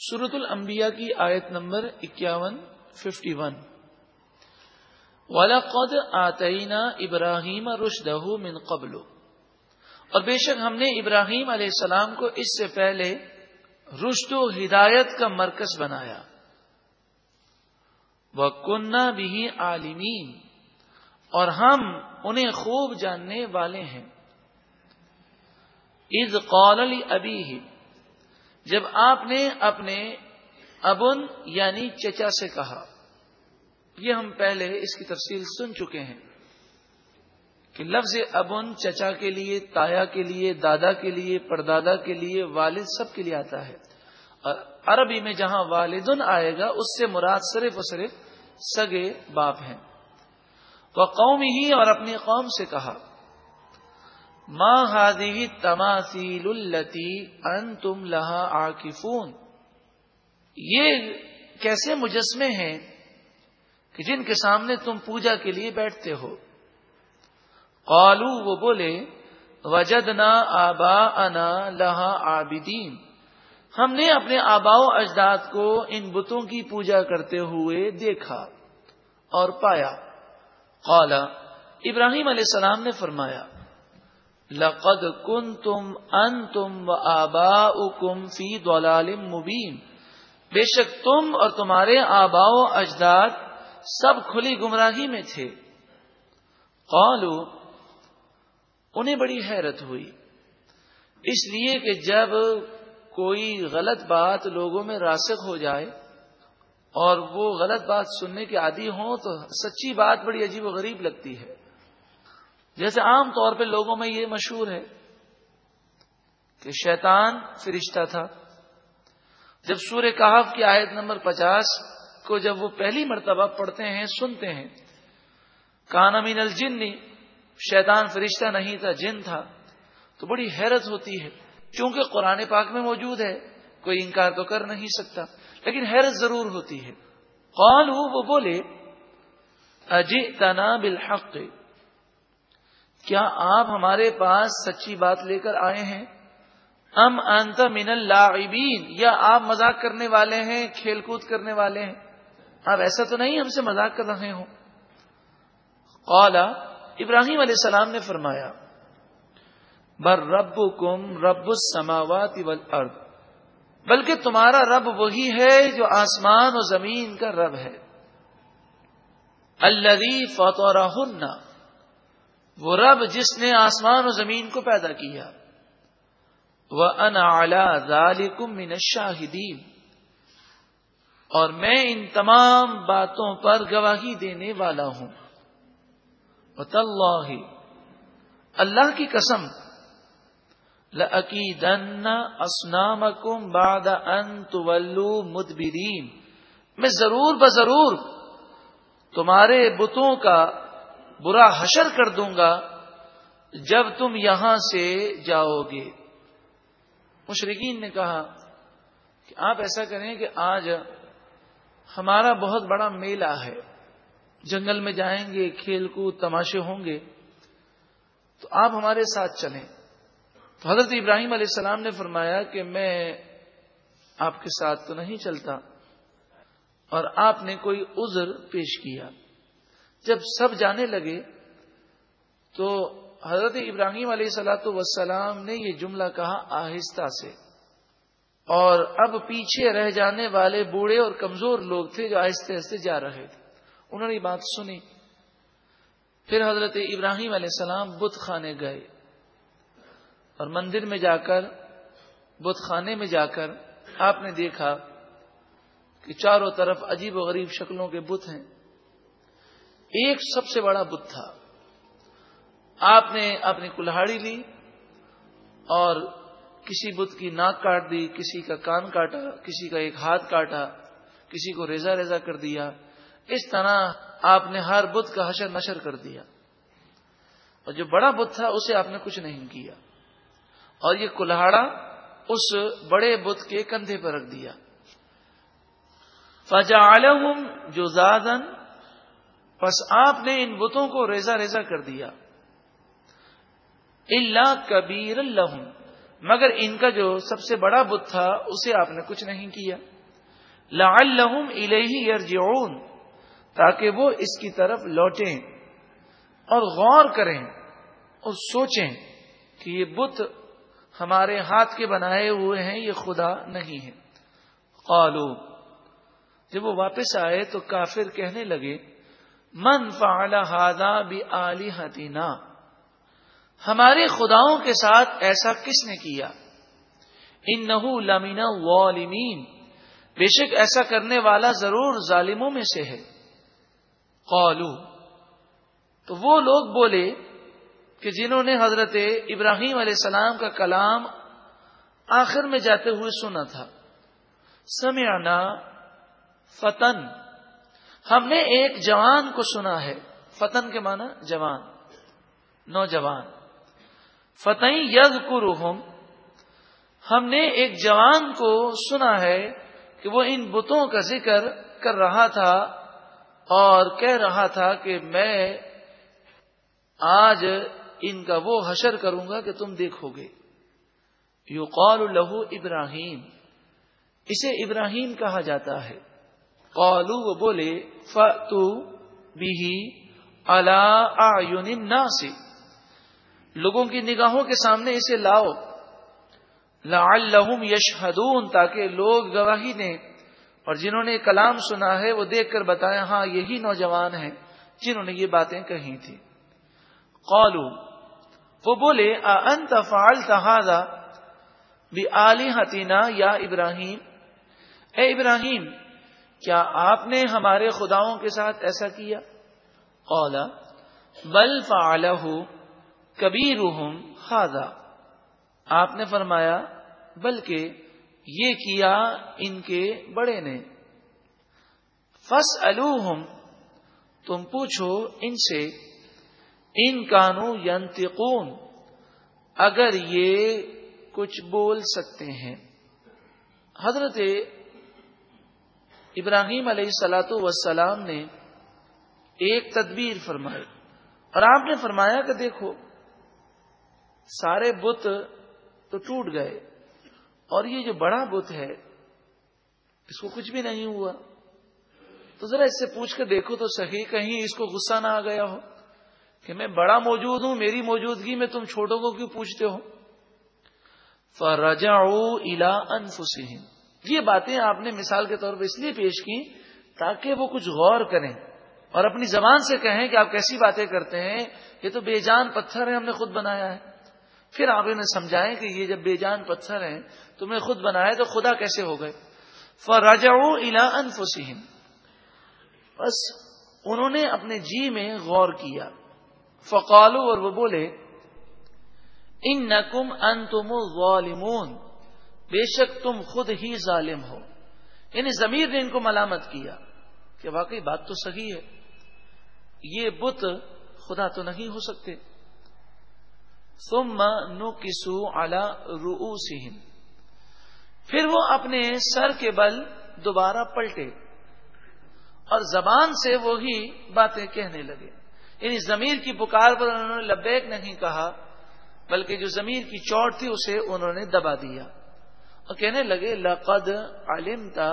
سورت الانبیاء کی آیت نمبر اکیاون ففٹی ون وَلَقَدْ آتَيْنَا إِبْرَاهِيمَ رُشْدَهُ مِنْ قَبْلُ۔ اور بے شک ہم نے ابراہیم علیہ السلام کو اس سے پہلے رشد و ہدایت کا مرکز بنایا۔ وہ کنہ بھی عالمین اور ہم انہیں خوب جاننے والے ہیں۔ عز قول ابھی جب آپ نے اپنے ابن یعنی چچا سے کہا، یہ ہم پہلے اس کی تفصیل سن چکے ہیں کہ لفظ ابن چچا کے لیے، تایا کے لیے، دادا کے لیے، پردادا کے لیے والد سب کے لیے آتا ہے۔ اور عربی میں جہاں والدن آئے گا، اس سے مراد صرف اور صرف سگے باپ ہیں۔ وہ قوم ہی اور اپنی قوم سے کہا ماں ہادی تماثیل التی ان تم لہا آکفون یہ کیسے مجسمے ہیں کہ جن کے سامنے تم پوجا کے لیے بیٹھتے ہو؟ قالو وہ بولے وجد نہ آبا انا لہا آبدین ہم نے اپنے آبا و اجداد کو ان بتوں کی پوجا کرتے ہوئے دیکھا اور پایا۔ قالا ابراہیم علیہ السلام نے فرمایا لقد کن تم ان تم و آبا کم فی دلال مبین۔ بے شک تم اور تمہارے آبا و اجداد سب کھلی گمراہی میں تھے۔ قالو انہیں بڑی حیرت ہوئی۔ اس لیے کہ جب کوئی غلط بات لوگوں میں راسک ہو جائے اور وہ غلط بات سننے کے عادی ہوں تو سچی بات بڑی عجیب و غریب لگتی ہے۔ جیسے عام طور پہ لوگوں میں یہ مشہور ہے کہ شیطان فرشتہ تھا۔ جب سور کہف کی آیت نمبر پچاس کو جب وہ پہلی مرتبہ پڑھتے ہیں، سنتے ہیں، کان امین الجن، شیطان فرشتہ نہیں تھا، جن تھا، تو بڑی حیرت ہوتی ہے۔ کیونکہ قرآن پاک میں موجود ہے، کوئی انکار تو کر نہیں سکتا، لیکن حیرت ضرور ہوتی ہے۔ قال وہ بولے اجی تنا بالحق کیا آپ ہمارے پاس سچی بات لے کر آئے ہیں؟ ام انت من اللاعبین، یا آپ مذاق کرنے والے ہیں، کھیل کود کرنے والے ہیں؟ آپ ایسا تو نہیں ہم سے مذاق کر رہے ہوں؟ قالا ابراہیم علیہ السلام نے فرمایا بر رب کم رب السماوات والارض، بلکہ تمہارا رب وہی ہے جو آسمان و زمین کا رب ہے اللہ فتح وہ رب جس نے آسمان و زمین کو پیدا کیا۔ وہ ان اعلی من اور میں ان تمام باتوں پر گواہی دینے والا ہوں۔ اللہ اللہ کی قسم لعقیدن اسنام کم باد ان طلو مدبرین میں ضرور بضرور تمہارے بتوں کا برا حشر کر دوں گا جب تم یہاں سے جاؤ گے۔ مشرقین نے کہا کہ آپ ایسا کریں کہ آج ہمارا بہت بڑا میلہ ہے۔ جنگل میں جائیں گے، کھیل کود، تماشے ہوں گے۔ تو آپ ہمارے ساتھ چلیں۔ تو حضرت ابراہیم علیہ السلام نے فرمایا کہ میں آپ کے ساتھ تو نہیں چلتا اور آپ نے کوئی عذر پیش کیا۔ جب سب جانے لگے تو حضرت ابراہیم علیہ سلاۃ وسلام نے یہ جملہ کہا آہستہ سے۔ اور اب پیچھے رہ جانے والے بوڑھے اور کمزور لوگ تھے جو آہستہ آہستہ جا رہے تھے۔ انہوں نے یہ بات سنی۔ پھر حضرت ابراہیم علیہ السلام بت خانے گئے اور مندر میں جا کر، بت خانے میں جا کر آپ نے دیکھا کہ چاروں طرف عجیب و غریب شکلوں کے بت ہیں۔ ایک سب سے بڑا بت تھا۔ آپ نے اپنی کلہاڑی لی اور کسی بت کی ناک کاٹ دی، کسی کا کان کاٹا، کسی کا ایک ہاتھ کاٹا، کسی کو ریزا ریزا کر دیا۔ اس طرح آپ نے ہر بت کا حشر نشر کر دیا۔ اور جو بڑا بت تھا، اسے آپ نے کچھ نہیں کیا۔ اور یہ کلاڑا اس بڑے بت کے کندھے پر رکھ دیا۔ فجا جو زادن بس آپ نے ان بتوں کو ریزا ریزا کر دیا۔ اللہ کبیر اللہ مگر ان کا جو سب سے بڑا بت تھا، اسے آپ نے کچھ نہیں کیا۔ لعلہم الیہ یرجعون۔ تاکہ وہ اس کی طرف لوٹیں اور غور کریں اور سوچیں کہ یہ بت ہمارے ہاتھ کے بنائے ہوئے ہیں، یہ خدا نہیں ہے۔ قالو۔ جب وہ واپس آئے تو کافر کہنے لگے من فعل هذا بآلهتنا۔ ہمارے خداؤں کے ساتھ ایسا کس نے کیا؟ انه لمن الظالمین۔ بے شک ایسا کرنے والا ضرور ظالموں میں سے ہے۔ قالو۔ تو وہ لوگ بولے کہ جنہوں نے حضرت ابراہیم علیہ السلام کا کلام آخر میں جاتے ہوئے سنا تھا۔ سمعنا فتن۔ ہم نے ایک جوان کو سنا ہے، فتن کے معنی جوان، نوجوان۔ فتح یز ہم نے ایک جوان کو سنا ہے کہ وہ ان بتوں کا ذکر کر رہا تھا اور کہہ رہا تھا کہ میں آج ان کا وہ حشر کروں گا کہ تم دیکھو گے۔ یو قول لہو ابراہیم، اسے ابراہیم کہا جاتا ہے۔ قالو وہ بولے فتو بھی اللہ سے لوگوں کی نگاہوں کے سامنے اسے لاؤ۔ لعلہم یشہدون، تاکہ لوگ گواہی دیں۔ اور جنہوں نے کلام سنا ہے، وہ دیکھ کر بتائیں ہاں یہی نوجوان ہیں جنہوں نے یہ باتیں کہی تھی قالو وہ بولے انت فعلت تحادا بھی حتینا یا ابراہیم؟ اے ابراہیم کیا آپ نے ہمارے خداؤں کے ساتھ ایسا کیا؟ اولا بل فعلہ کبیر خادا آپ نے فرمایا، بلکہ یہ کیا ان کے بڑے نے۔ فس تم پوچھو ان سے، ان کانو ینتقون اگر یہ کچھ بول سکتے ہیں۔ حضرت ابراہیم علیہ سلاۃ وسلام نے ایک تدبیر فرمائی اور آپ نے فرمایا کہ دیکھو، سارے بت تو ٹوٹ گئے اور یہ جو بڑا بت ہے، اس کو کچھ بھی نہیں ہوا۔ تو ذرا اس سے پوچھ کر دیکھو تو صحیح کہیں اس کو غصہ نہ آ گیا ہو کہ میں بڑا موجود ہوں، میری موجودگی میں تم چھوٹوں کو کیوں پوچھتے ہو؟ فرجا الا انفسہم یہ باتیں آپ نے مثال کے طور پر اس لیے پیش کی تاکہ وہ کچھ غور کریں اور اپنی زبان سے کہیں کہ آپ کیسی باتیں کرتے ہیں، یہ تو بے جان پتھر ہے ہم نے خود بنایا ہے۔ پھر آپ انہیں سمجھائیں کہ یہ جب بے جان پتھر ہیں تم نے خود بنایا تو خدا کیسے ہو گئے؟ فرجا الا انفسہم بس انہوں نے اپنے جی میں غور کیا۔ فقالو اور وہ بولے ان نقم ان تم بے شک تم خود ہی ظالم ہو۔ یعنی ضمیر نے ان کو ملامت کیا کہ واقعی بات تو صحیح ہے۔ یہ بت خدا تو نہیں ہو سکتے۔ سم نو کسو الا رو پھر وہ اپنے سر کے بل دوبارہ پلٹے اور زبان سے وہی باتیں کہنے لگے۔ یعنی ضمیر کی پکار پر انہوں نے لبیک نہیں کہا، بلکہ جو ضمیر کی چوٹ تھی اسے انہوں نے دبا دیا۔ اور کہنے لگے، لقد علمتا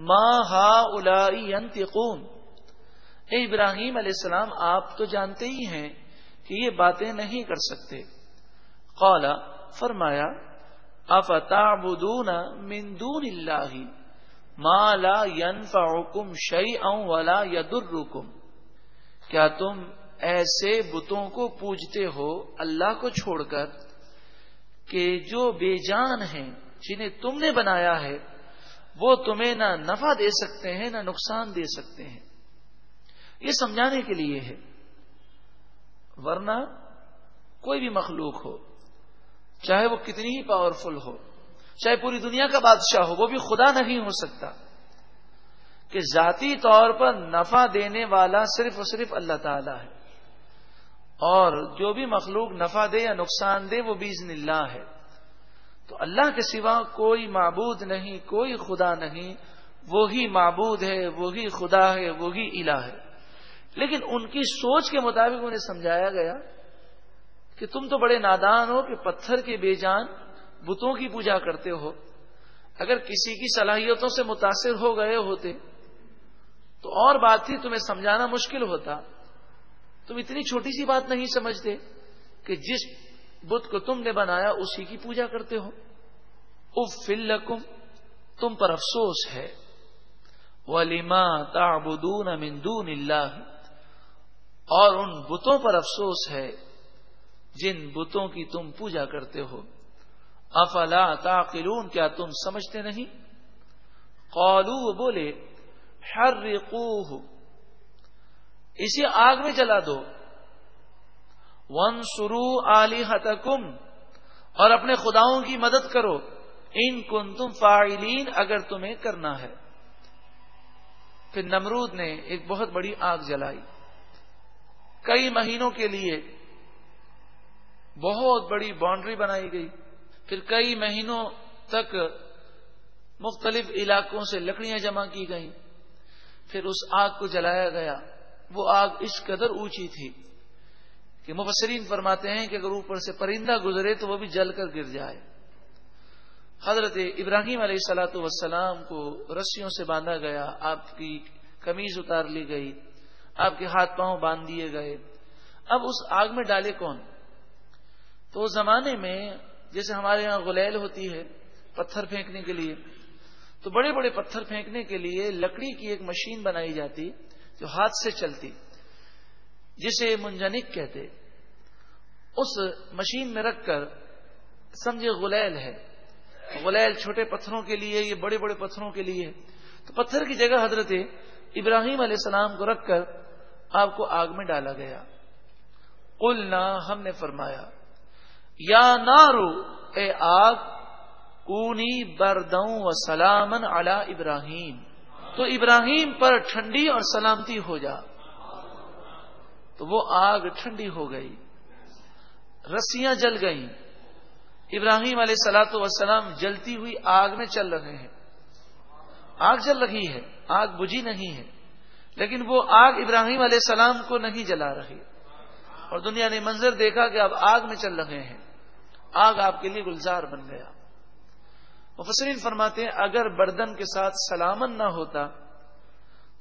ما ہا الاقون اے ابراہیم علیہ السلام، آپ تو جانتے ہی ہیں کہ یہ باتیں نہیں کر سکتے۔ قال، فرمایا، افتعبدون من دون اللہ، ما لا ينفعكم شيئا ولا يضركم کیا تم ایسے بتوں کو پوجتے ہو اللہ کو چھوڑ کر کہ جو بے جان ہیں جنہیں تم نے بنایا ہے، وہ تمہیں نہ نفع دے سکتے ہیں، نہ نقصان دے سکتے ہیں۔ یہ سمجھانے کے لیے ہے۔ ورنہ کوئی بھی مخلوق ہو، چاہے وہ کتنی ہی پاورفل ہو، چاہے پوری دنیا کا بادشاہ ہو، وہ بھی خدا نہیں ہو سکتا کہ ذاتی طور پر نفع دینے والا صرف اور صرف اللہ تعالی ہے۔ اور جو بھی مخلوق نفع دے یا نقصان دے، وہ بیزن اللہ ہے۔ تو اللہ کے سوا کوئی معبود نہیں، کوئی خدا نہیں۔ وہی معبود ہے، وہی خدا ہے، وہی الہ ہے۔ لیکن ان کی سوچ کے مطابق انہیں سمجھایا گیا کہ تم تو بڑے نادان ہو کہ پتھر کے بے جان بتوں کی پوجا کرتے ہو۔ اگر کسی کی صلاحیتوں سے متاثر ہو گئے ہوتے، تو اور بات تھی، تمہیں سمجھانا مشکل ہوتا۔ تم اتنی چھوٹی سی بات نہیں سمجھتے کہ جس بت کو تم نے بنایا، اسی کی پوجا کرتے ہو۔ اف فلکم تم پر افسوس ہے۔ ولیما تعبدون من دون اللہ اور ان بتوں پر افسوس ہے، جن بتوں کی تم پوجا کرتے ہو۔ افلا تاقلون کیا تم سمجھتے نہیں؟ قالو بولے ہر اسی آگ میں جلا دو۔ ون سرو علی اور اپنے خداؤں کی مدد کرو۔ ان کن تم فائلین اگر تمہیں کرنا ہے۔ پھر نمرود نے ایک بہت بڑی آگ جلائی۔ کئی مہینوں کے لیے بہت بڑی باؤنڈری بنائی گئی۔ پھر کئی مہینوں تک مختلف علاقوں سے لکڑیاں جمع کی گئیں۔ پھر اس آگ کو جلایا گیا۔ وہ آگ اس قدر اونچی تھی۔ کہ مبصرین فرماتے ہیں کہ اگر اوپر سے پرندہ گزرے تو وہ بھی جل کر گر جائے۔ حضرت ابراہیم علیہ سلاۃ وسلام کو رسیوں سے باندھا گیا، آپ کی کمیز اتار لی گئی، آپ کے ہاتھ پاؤں باندھ دیے گئے۔ اب اس آگ میں ڈالے کون؟ تو اس زمانے میں جیسے ہمارے یہاں غلیل ہوتی ہے پتھر پھینکنے کے لیے، تو بڑے بڑے پتھر پھینکنے کے لیے لکڑی کی ایک مشین بنائی جاتی جو ہاتھ سے چلتی۔ جسے منجنک کہتے، اس مشین میں رکھ کر، سمجھے غلیل ہے۔ غلیل چھوٹے پتھروں کے لیے، یہ بڑے بڑے پتھروں کے لیے۔ تو پتھر کی جگہ حضرت ابراہیم علیہ السلام کو رکھ کر آپ کو آگ میں ڈالا گیا۔ کل ہم نے فرمایا، یا نارو، اے آگ، کونی بردوں و سلامن علی ابراہیم۔ تو ابراہیم پر ٹھنڈی اور سلامتی ہو جا۔ تو وہ آگ ٹھنڈی ہو گئی، رسیاں جل گئیں۔ ابراہیم علیہ سلاۃ وسلام جلتی ہوئی آگ میں چل رہے ہیں۔ آگ جل رہی ہے، آگ بجھی نہیں ہے، لیکن وہ آگ ابراہیم علیہ السلام کو نہیں جلا رہی۔ اور دنیا نے منظر دیکھا کہ اب آگ میں چل رہے ہیں۔ آگ آپ کے لیے گلزار بن گیا۔ مفسرین فرماتے ہیں، اگر بردن کے ساتھ سلامن نہ ہوتا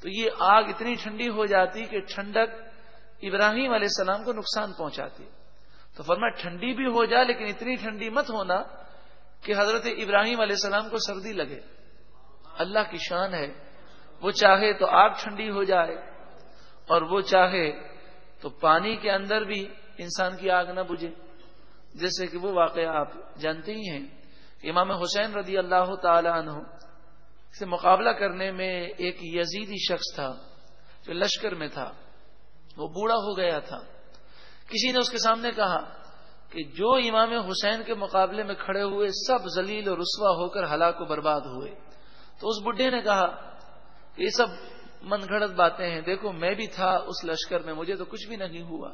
تو یہ آگ اتنی ٹھنڈی ہو جاتی کہ ٹھنڈک ابراہیم علیہ السلام کو نقصان پہنچاتی تو فرما ٹھنڈی بھی ہو جائے لیکن اتنی ٹھنڈی مت ہونا کہ حضرت ابراہیم علیہ السلام کو سردی لگے۔ اللہ کی شان ہے۔ وہ چاہے تو آگ ٹھنڈی ہو جائے اور وہ چاہے تو پانی کے اندر بھی انسان کی آگ نہ بجھے۔ جیسے کہ وہ واقعہ آپ جانتے ہی ہیں امام حسین رضی اللہ تعالی عنہ سے مقابلہ کرنے میں ایک یزیدی شخص تھا جو لشکر میں تھا۔ وہ بوڑھا ہو گیا تھا۔ کسی نے اس کے سامنے کہا کہ جو امام حسین کے مقابلے میں کھڑے ہوئے سب ذلیل اور رسوا ہو کر ہلاک و برباد ہوئے۔ تو اس بڈھے نے کہا کہ یہ سب من گھڑت باتیں ہیں۔ دیکھو، میں بھی تھا اس لشکر میں، مجھے تو کچھ بھی نہیں ہوا۔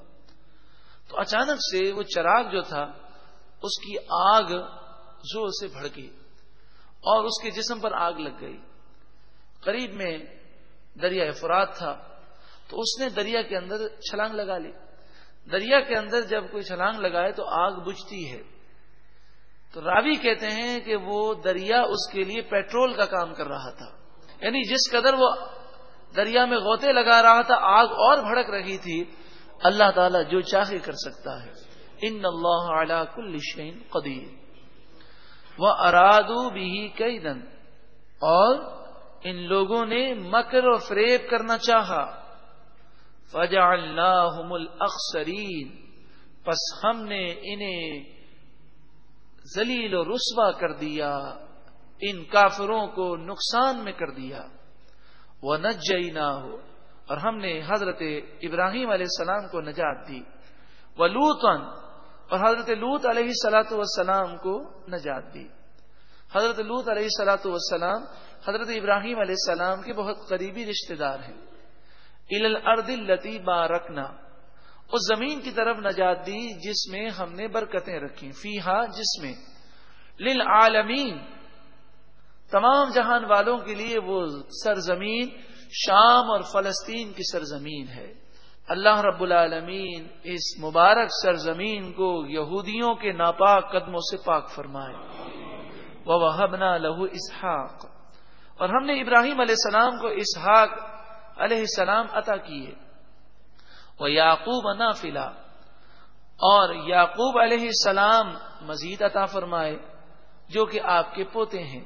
تو اچانک سے وہ چراغ جو تھا، اس کی آگ زور سے بھڑکی اور اس کے جسم پر آگ لگ گئی۔ قریب میں دریا افراد تھا۔ تو اس نے دریا کے اندر چھلانگ لگا لی۔ دریا کے اندر جب کوئی چھلانگ لگائے تو آگ بجھتی ہے۔ تو راوی کہتے ہیں کہ وہ دریا اس کے لیے پیٹرول کا کام کر رہا تھا۔ یعنی جس قدر وہ دریا میں غوطے لگا رہا تھا، آگ اور بھڑک رہی تھی، اللہ تعالیٰ جو چاہے کر سکتا ہے۔ ان اللہ علی کل شین قدیر۔ وہ ارادو بھی کئی دن اور ان لوگوں نے مکر و فریب کرنا چاہا۔ فجا اللہ پس ہم نے انہیں ذلیل و رسوا کر دیا، ان کافروں کو نقصان میں کر دیا۔ وہ نجئی نہ ہو اور ہم نے حضرت ابراہیم علیہ السلام کو نجات دی۔ وہ لوتن اور حضرت لوت علیہ سلاۃ والسلام کو نجات دی۔ حضرت لوت علیہ سلاۃ والسلام، حضرت ابراہیم علیہ السلام کے بہت قریبی رشتے دار ہیں۔ الارض التی بارکنا۔ اس زمین کی طرف نجات دی جس میں ہم نے برکتیں رکھی فی جس میں۔ للعالمین۔ تمام جہان والوں کے لیے وہ سرزمین۔ شام اور فلسطین کی سرزمین ہے۔ اللہ رب العالمین اس مبارک سرزمین کو یہودیوں کے ناپاک قدموں سے پاک فرمائے۔ وہ لہو اسحاق اور ہم نے ابراہیم علیہ السلام کو اسحاق علیہ السلام عطا کیے۔ وہ یعقوب انا اور یعقوب علیہ السلام مزید عطا فرمائے، جو کہ آپ کے پوتے ہیں۔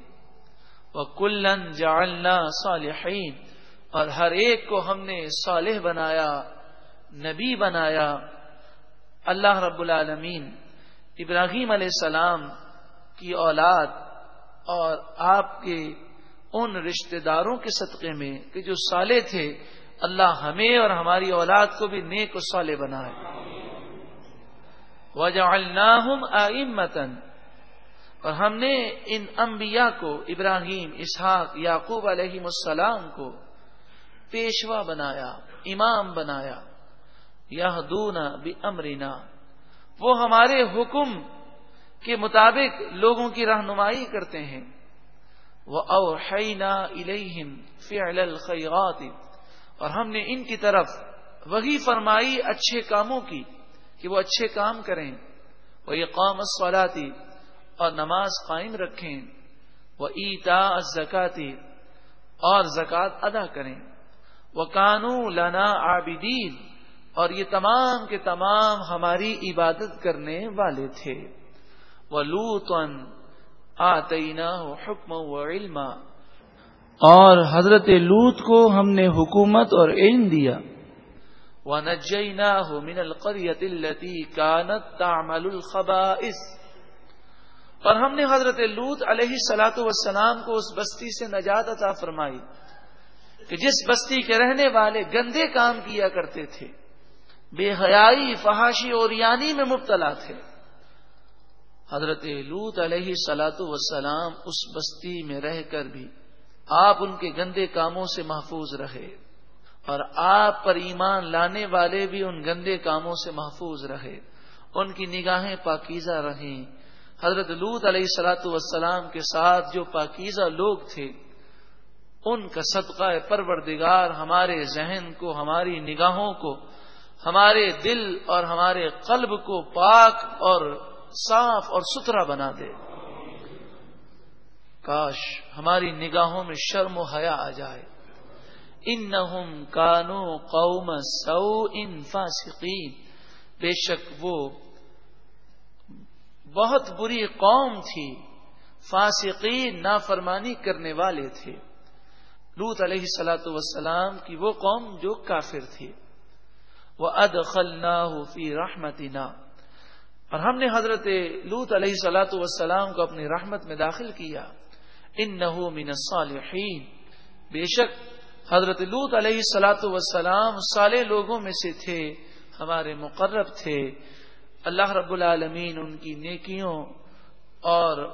وہ کلن جالنا صالحین۔ اور ہر ایک کو ہم نے صالح بنایا، نبی بنایا۔ اللہ رب العالمین، ابراہیم علیہ السلام کی اولاد اور آپ کے ان رشتہ داروں کے صدقے میں کہ جو سالے تھے، اللہ ہمیں اور ہماری اولاد کو بھی نیک و سالے بنائے۔ وجہ آئمتن اور ہم نے ان انبیاء کو، ابراہیم، اسحاق، یعقوب علیہ السلام کو پیشوا بنایا، امام بنایا۔ یہ دونا بھی امرینا وہ ہمارے حکم کے مطابق لوگوں کی رہنمائی کرتے ہیں۔ وہ اوحینا الہم فعل الخیرات اور ہم نے ان کی طرف وہی فرمائی اچھے کاموں کی کہ وہ اچھے کام کریں۔ وہ قوم سوالاتی اور نماز قائم رکھیں۔ وہ ایتا زکاتی اور زکوٰۃ ادا کریں۔ وہ کانو لنا عابدین اور یہ تمام کے تمام ہماری عبادت کرنے والے تھے۔ وہ لوتن آتینا حکم و علم اور حضرت لوت کو ہم نے حکومت اور علم دیا۔ ہو من القریت التی کانت تعمل الخبائث۔ اور ہم نے حضرت لوت علیہ سلاۃ وسلام کو اس بستی سے نجات عطا فرمائی کہ جس بستی کے رہنے والے گندے کام کیا کرتے تھے بے حیائی فحاشی اور یعنی میں مبتلا تھے۔ حضرت لوت علیہ سلاۃ وسلام اس بستی میں رہ کر بھی آپ ان کے گندے کاموں سے محفوظ رہے اور آپ پر ایمان لانے والے بھی ان گندے کاموں سے محفوظ رہے ان کی نگاہیں پاکیزہ رہیں حضرت لوت علیہ سلاۃ وسلام کے ساتھ جو پاکیزہ لوگ تھے ان کا صدقہ پروردگار ہمارے ذہن کو، ہماری نگاہوں کو، ہمارے دل اور ہمارے قلب کو پاک اور صاف اور ستھرا بنا دے۔ کاش ہماری نگاہوں میں شرم و حیا آ جائے۔ ان کانو قوم سو ان فاسقین۔ بے شک وہ بہت بری قوم تھی۔ فاسقین نافرمانی کرنے والے تھے۔ لوت علیہ سلاۃ وسلام کی وہ قوم جو کافر تھی۔ وہ اد فی رحمتنا۔ اور ہم نے حضرت لوت علیہ سلاۃ وسلام کو اپنی رحمت میں داخل کیا۔ ان نحو من الصالحین۔ بے شک حضرت لوت علیہ سلاۃ وسلام سالے لوگوں میں سے تھے، ہمارے مقرب تھے۔ اللہ رب العالمین ان کی نیکیوں اور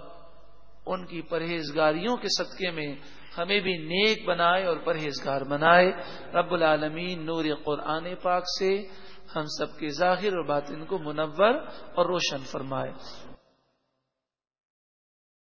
ان کی پرہیزگاریوں کے صدقے میں ہمیں بھی نیک بنائے اور پرہیزگار بنائے۔ رب العالمین نور قرآن پاک سے ہم سب کے ظاہر اور باطن کو منور اور روشن فرمائے۔